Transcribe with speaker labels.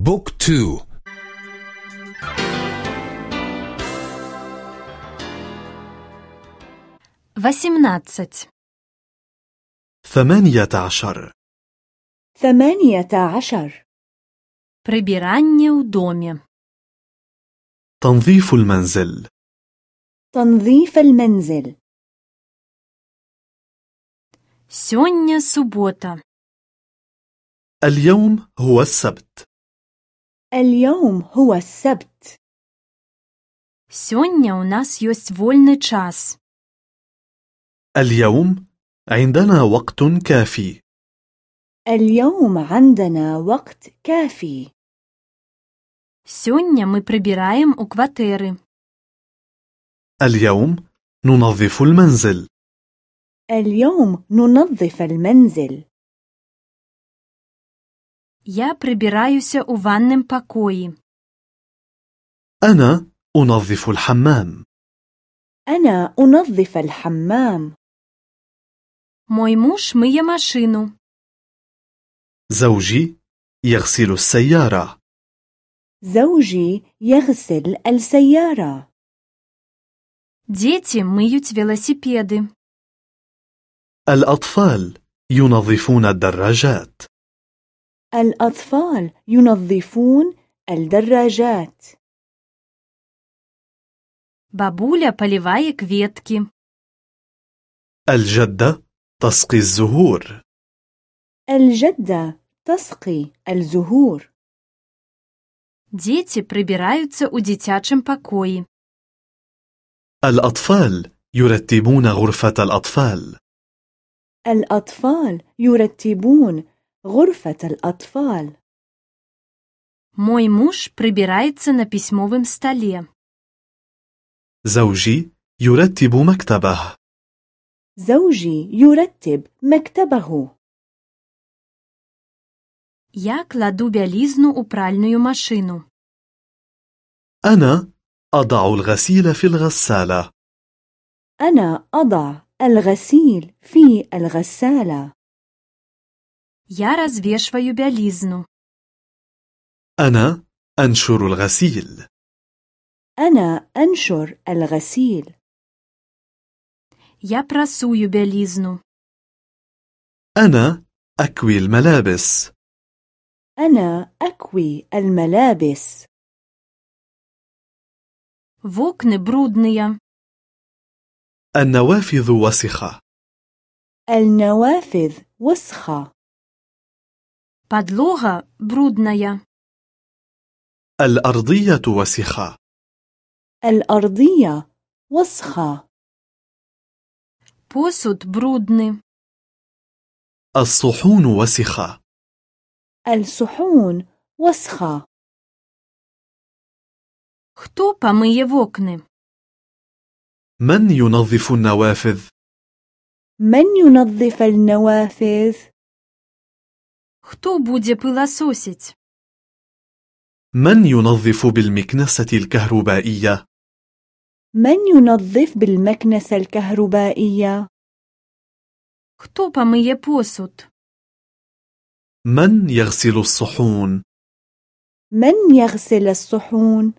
Speaker 1: بوك تو
Speaker 2: восемнадцать
Speaker 3: ثمانية عشر
Speaker 4: ثمانية عشر
Speaker 2: Прибирание у доме.
Speaker 3: تنظيف المنزل
Speaker 4: تنظيف المنزل
Speaker 2: Сёння суббота.
Speaker 3: اليوم هو السبت
Speaker 4: اليوم هو السبت
Speaker 2: Сёння у нас есть вольный час.
Speaker 3: اليوم عندنا وقت كافي
Speaker 4: اليوم عندنا وقت كافي
Speaker 2: Сёння мы прибираем у кватэры.
Speaker 3: اليوم ننظف المنزل
Speaker 4: اليوم ننظف المنزل
Speaker 2: Я прибираюся у ванным покоі.
Speaker 3: أنا أنظف الحمام
Speaker 4: أنا أنظف الحمام
Speaker 2: Мой муж мыє машину.
Speaker 3: زوجي يغسل السيارة
Speaker 4: زوجي يغسل السيارة
Speaker 2: Дети мыють велосипеди.
Speaker 3: الأطفال ينظفون الدراجات
Speaker 4: الأطفال ينظفون الدراجات
Speaker 2: Бабуля поливає кветки.
Speaker 3: الجدة تسقي الزهور
Speaker 4: الجدة تسقي الزهور
Speaker 2: Дети прибираються у дитячым покоі.
Speaker 3: الأطفال يرتبون غرفة الأطفال
Speaker 4: الأطفال يرتبون غرفة الأطفال
Speaker 2: Мой муж прибирається на письмовым столе.
Speaker 3: زوجي يرتب مكتبه
Speaker 4: زوجي يرتب مكتبه
Speaker 2: Я кладу бялізну у пральную машину.
Speaker 3: أنا أضع الغسيل في الغسالة
Speaker 4: أنا أضع الغسيل في الغسالة
Speaker 2: Я развешиваю бялізну.
Speaker 3: أنا أنشر الغسيل
Speaker 4: أنا أنشر الغسيل
Speaker 2: Я прасую бялізну.
Speaker 3: أنا أكوي الملابس
Speaker 4: أنا أكوي الملابس
Speaker 2: Вокны брудныя.
Speaker 3: النوافذ وسخة
Speaker 4: النوافذ وسخة
Speaker 2: Падлога брудная.
Speaker 3: الأرضية وسخة
Speaker 4: الأرضية وسخة
Speaker 2: Посуд брудны.
Speaker 3: الصحون وسخة
Speaker 4: الصحون وسخة
Speaker 2: Хто памыє вокны?
Speaker 3: من ينظف النوافذ؟
Speaker 4: من ينظف النوافذ؟
Speaker 2: Хто будзе пыласосіць?
Speaker 3: من ينظف بالمكنسة الكهربائية؟
Speaker 4: من ينظف بالمكنسة الكهربائية؟
Speaker 2: Хто памыє посуд?
Speaker 3: من يغسل الصحون؟
Speaker 4: من يغسل الصحون؟